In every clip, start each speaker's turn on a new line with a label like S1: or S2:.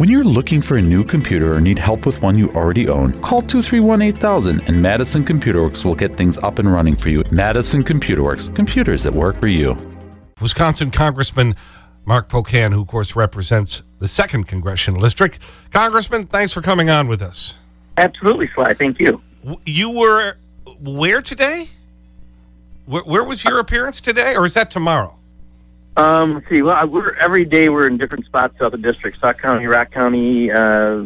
S1: When you're looking for a new computer or need help with one you already own, call 231 8000 and Madison Computer Works will get things up and running for you. Madison Computer Works, computers that work for you.
S2: Wisconsin Congressman Mark Pocan, who, of course, represents the 2nd Congressional District. Congressman, thanks for coming on with us.
S3: Absolutely, Sly. Thank you.
S2: You were where today? Where, where was your appearance today, or is that tomorrow?
S3: Um, let's see. Well, we're every day we're in different spots throughout the district: Sauk County, Rock County, uh,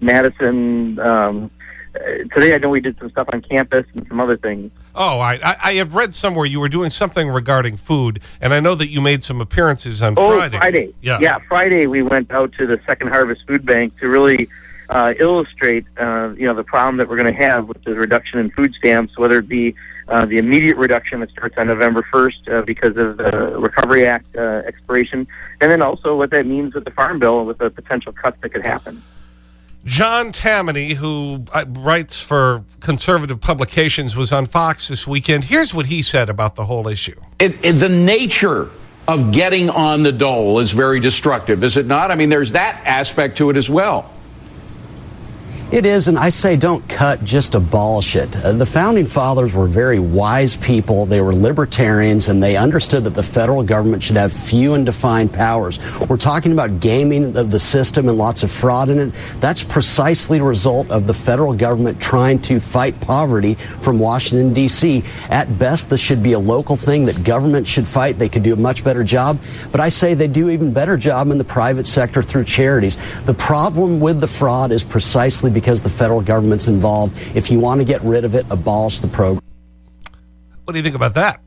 S3: Madison. Um, uh, today, I know we did some stuff on campus and some other things.
S2: Oh, I, I, I have read somewhere you were doing something regarding food, and I know that you made some appearances on
S3: oh,
S2: Friday.
S3: Friday.
S2: Yeah.
S3: Yeah, Friday we went out to the Second Harvest Food Bank to really uh, illustrate, uh, you know, the problem that we're going to have with the reduction in food stamps, whether it be uh, the immediate reduction that starts on November 1st uh, because of the Recovery Act uh, expiration, and then also what that means with the Farm Bill with the potential cuts that could happen.
S2: John Tamny, who uh, writes for conservative publications, was on Fox this weekend. Here's what he said about the whole issue.
S4: It, it, the nature of getting on the dole is very destructive, is it not? I mean, there's that aspect to it as well.
S5: It is, and I say don't cut, just abolish it. Uh, the founding fathers were very wise people. They were libertarians, and they understood that the federal government should have few and defined powers. We're talking about gaming of the system and lots of fraud in it. That's precisely the result of the federal government trying to fight poverty from Washington, D.C. At best, this should be a local thing that government should fight. They could do a much better job, but I say they do even better job in the private sector through charities. The problem with the fraud is precisely because because the federal government's involved. If you want to get rid of it, abolish the program.
S2: What do you think about that?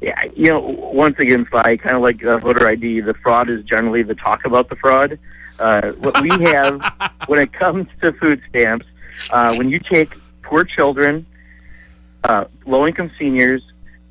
S3: Yeah, you know, once again, Sly, kind of like uh, voter ID, the fraud is generally the talk about the fraud. Uh, what we have when it comes to food stamps, uh, when you take poor children, uh, low income seniors,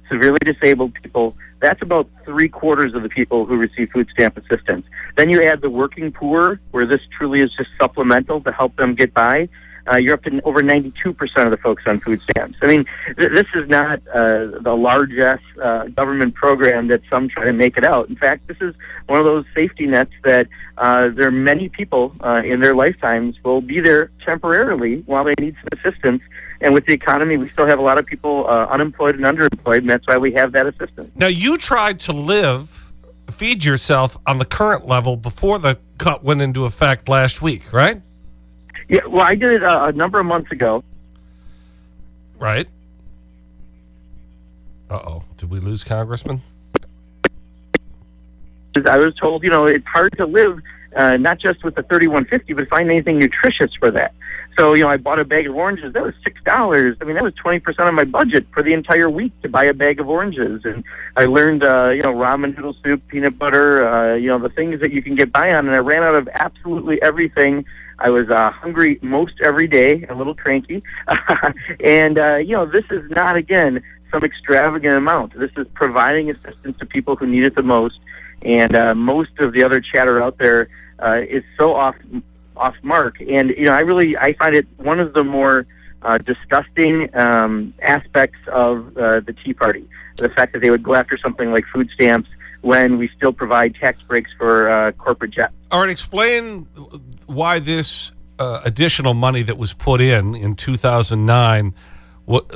S3: severely disabled people, that's about three quarters of the people who receive food stamp assistance. Then you add the working poor, where this truly is just supplemental to help them get by. Uh, you're up to over 92% of the folks on food stamps. I mean, th- this is not uh, the largesse uh, government program that some try to make it out. In fact, this is one of those safety nets that uh, there are many people uh, in their lifetimes will be there temporarily while they need some assistance and with the economy, we still have a lot of people uh, unemployed and underemployed, and that's why we have that assistance.
S2: Now, you tried to live, feed yourself on the current level before the cut went into effect last week, right?
S3: Yeah, well, I did it uh, a number of months ago.
S2: Right. Uh-oh. Did we lose Congressman?
S3: I was told, you know, it's hard to live uh, not just with the 3150, but find anything nutritious for that. So, you know, I bought a bag of oranges. That was six dollars. I mean, that was twenty percent of my budget for the entire week to buy a bag of oranges. And I learned, uh, you know, ramen noodle soup, peanut butter, uh, you know, the things that you can get by on. And I ran out of absolutely everything. I was uh, hungry most every day, a little cranky, and uh, you know, this is not again some extravagant amount. This is providing assistance to people who need it the most. And uh, most of the other chatter out there uh, is so off off mark. And you know, I really I find it one of the more uh, disgusting um, aspects of uh, the Tea Party. The fact that they would go after something like food stamps when we still provide tax breaks for uh, corporate jets.
S2: All right, explain why this uh, additional money that was put in in 2009 what,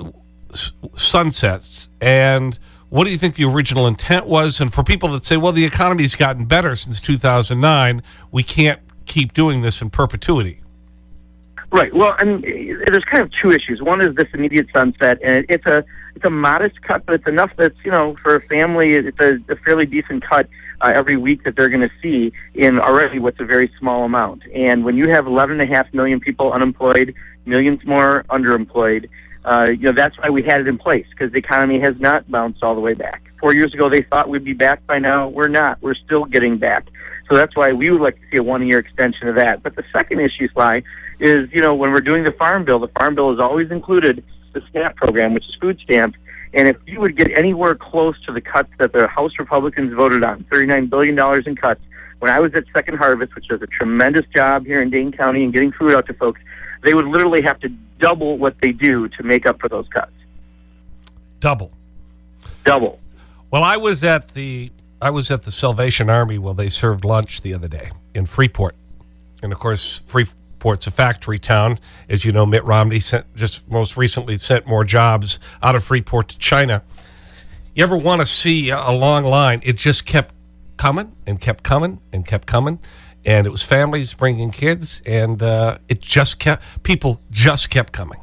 S2: sunsets and what do you think the original intent was? And for people that say, well, the economy's gotten better since 2009, we can't keep doing this in perpetuity.
S3: Right. Well, mean, there's kind of two issues. One is this immediate sunset, and it's a it's a modest cut, but it's enough that's you know for a family, it's a, a fairly decent cut uh, every week that they're going to see in already what's a very small amount. And when you have 11.5 million people unemployed, millions more underemployed, uh, you know that's why we had it in place because the economy has not bounced all the way back. Four years ago, they thought we'd be back by now. We're not. We're still getting back. So that's why we would like to see a one-year extension of that. But the second issue, Sly, is you know when we're doing the farm bill, the farm bill has always included the SNAP program, which is food stamps. And if you would get anywhere close to the cuts that the House Republicans voted on, $39 billion in cuts, when I was at Second Harvest, which does a tremendous job here in Dane County and getting food out to folks, they would literally have to double what they do to make up for those cuts.
S2: Double.
S3: Double.
S2: Well, I was at the I was at the Salvation Army while they served lunch the other day in Freeport. And of course, Freeport's a factory town. As you know, Mitt Romney sent, just most recently sent more jobs out of Freeport to China. You ever want to see a long line? It just kept coming and kept coming and kept coming. And it was families bringing kids, and uh, it just kept, people just kept coming.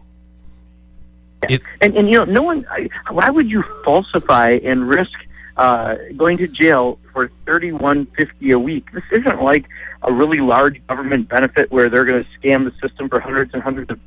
S3: It, and, and, you know, no one, why would you falsify and risk uh, going to jail for thirty one fifty a week? This isn't like a really large government benefit where they're going to scam the system for hundreds and hundreds of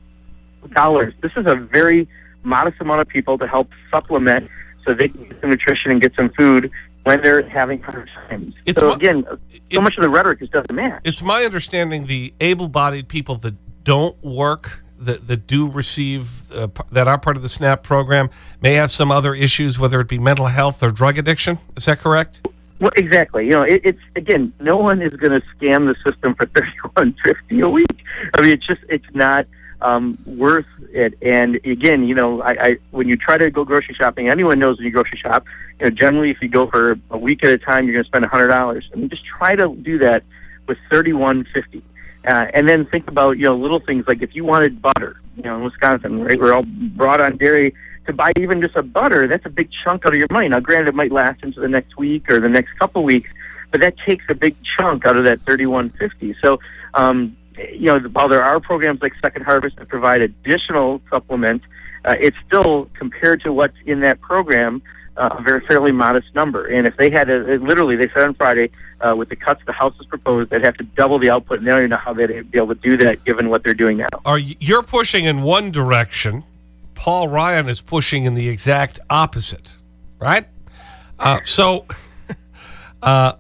S3: dollars. This is a very modest amount of people to help supplement so they can get some nutrition and get some food when they're having hard times. It's so again, so much of the rhetoric just doesn't match.
S2: It's my understanding the able-bodied people that don't work, that, that do receive, uh, that are part of the SNAP program, may have some other issues, whether it be mental health or drug addiction. Is that correct?
S3: Well, exactly. You know, it, it's again, no one is going to scam the system for thirty one fifty a week. I mean, it's just it's not um, worth it. And again, you know, I, I when you try to go grocery shopping, anyone knows when you grocery shop, you know, generally if you go for a week at a time, you're going to spend a hundred dollars. I mean, just try to do that with thirty one fifty. Uh, and then think about you know little things like if you wanted butter, you know, in Wisconsin, right? We're all brought on dairy to buy even just a butter. That's a big chunk out of your money. Now, granted, it might last into the next week or the next couple weeks, but that takes a big chunk out of that thirty one fifty. So um, you know, while there are programs like Second Harvest that provide additional supplements, uh, it's still compared to what's in that program uh, a very fairly modest number. And if they had a, literally, they said on Friday, uh, with the cuts the House has proposed, they'd have to double the output, and they don't even know how they'd be able to do that given what they're doing now.
S2: Are you're pushing in one direction? Paul Ryan is pushing in the exact opposite, right? Uh, so, uh,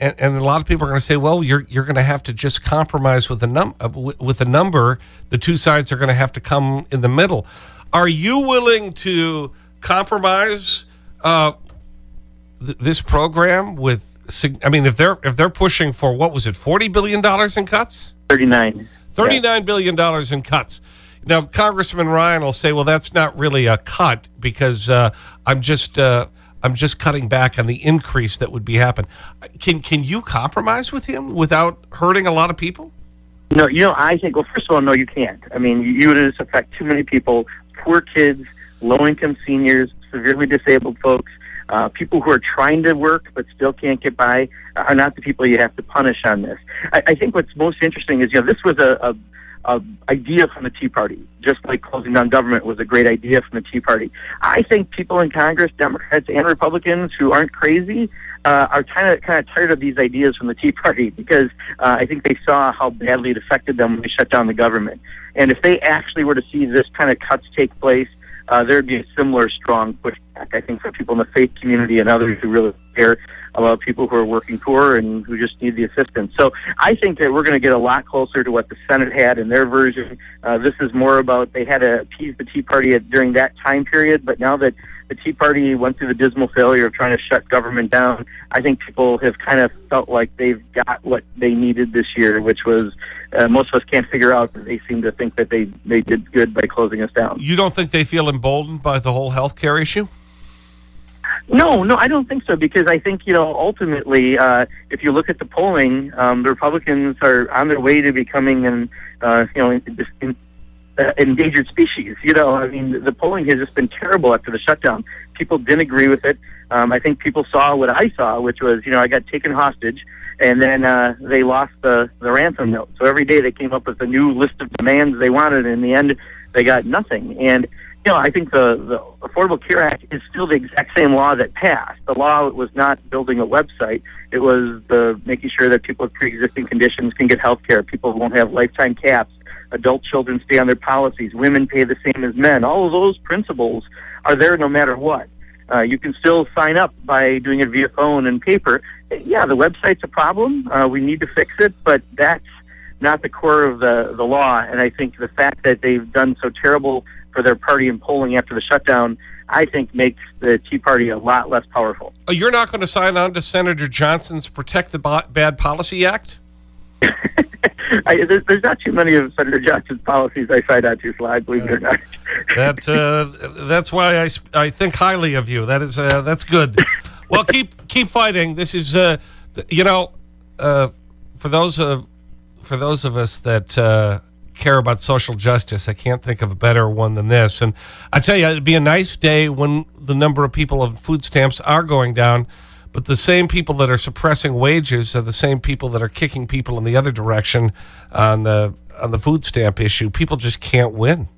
S2: and, and a lot of people are going to say, well, you're, you're going to have to just compromise with a, num uh, with a number. The two sides are going to have to come in the middle. Are you willing to compromise uh, th this program with, I mean, if they're, if they're pushing for, what was it, $40 billion in cuts?
S3: 39.
S2: $39 yeah. billion dollars in cuts. Now, Congressman Ryan will say, well, that's not really a cut because uh, I'm just uh, I'm just cutting back on the increase that would be happen. Can, can you compromise with him without hurting a lot of people?
S3: No, you know, I think, well, first of all, no, you can't. I mean, you would just affect too many people, poor kids, low-income seniors, severely disabled folks, uh, people who are trying to work but still can't get by are not the people you have to punish on this. I, I think what's most interesting is, you know, this was a, a uh, idea from the Tea Party, just like closing down government was a great idea from the Tea Party. I think people in Congress, Democrats and Republicans who aren't crazy, uh, are kind of kind of tired of these ideas from the Tea Party because uh, I think they saw how badly it affected them when they shut down the government. And if they actually were to see this kind of cuts take place, uh, there'd be a similar strong pushback. I think for people in the faith community and others who really care a lot of people who are working poor and who just need the assistance. So I think that we're going to get a lot closer to what the Senate had in their version. Uh, this is more about they had to appease the Tea Party at, during that time period, but now that the Tea Party went through the dismal failure of trying to shut government down, I think people have kind of felt like they've got what they needed this year, which was uh, most of us can't figure out. They seem to think that they they did good by closing us down.
S2: You don't think they feel emboldened by the whole health care issue?
S3: No, no, I don't think so because I think you know ultimately, uh, if you look at the polling, um, the Republicans are on their way to becoming an uh, you know in, in, uh, endangered species. You know, I mean, the polling has just been terrible after the shutdown. People didn't agree with it. Um, I think people saw what I saw, which was you know I got taken hostage, and then uh, they lost the the ransom note. So every day they came up with a new list of demands they wanted. And in the end, they got nothing. And you know, I think the, the Affordable Care Act is still the exact same law that passed. The law was not building a website. It was the making sure that people with pre-existing conditions can get health care. People won't have lifetime caps. Adult children stay on their policies. Women pay the same as men. All of those principles are there no matter what. Uh, you can still sign up by doing it via phone and paper. Yeah, the website's a problem. Uh, we need to fix it, but that's not the core of the, the law. And I think the fact that they've done so terrible for their party in polling after the shutdown, I think makes the Tea Party a lot less powerful.
S2: Oh, you're not going to sign on to Senator Johnson's Protect the Bad Policy Act?
S3: I, there's, there's, not too many of Senator Johnson's policies I sign on to, Sly, believe it or not.
S2: that, uh, that's why I, I think highly of you. That is, uh, that's good. well, keep, keep fighting. This is, uh, you know, uh, for those of, for those of us that uh, care about social justice, I can't think of a better one than this. And I tell you, it'd be a nice day when the number of people of food stamps are going down, but the same people that are suppressing wages are the same people that are kicking people in the other direction on the, on the food stamp issue. People just can't win.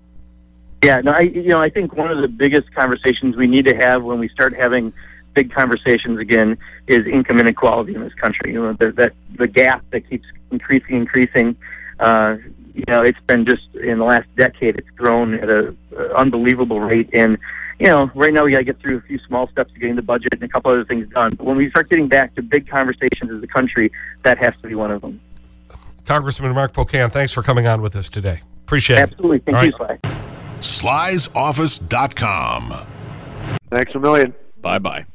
S3: Yeah, no, I, you know, I think one of the biggest conversations we need to have when we start having big conversations again is income inequality in this country. You know, the, that the gap that keeps increasing, increasing. Uh, you know, it's been just in the last decade, it's grown at a, a unbelievable rate. And you know, right now we got to get through a few small steps to getting the budget and a couple other things done. But when we start getting back to big conversations as a country, that has to be one of them.
S2: Congressman Mark Pocan, thanks for coming on with us today. Appreciate
S3: Absolutely.
S2: it. Absolutely.
S3: Thank
S2: All
S3: you,
S2: right.
S3: Sly.
S6: Sly'sOffice.com.
S7: Thanks a million.
S8: Bye bye.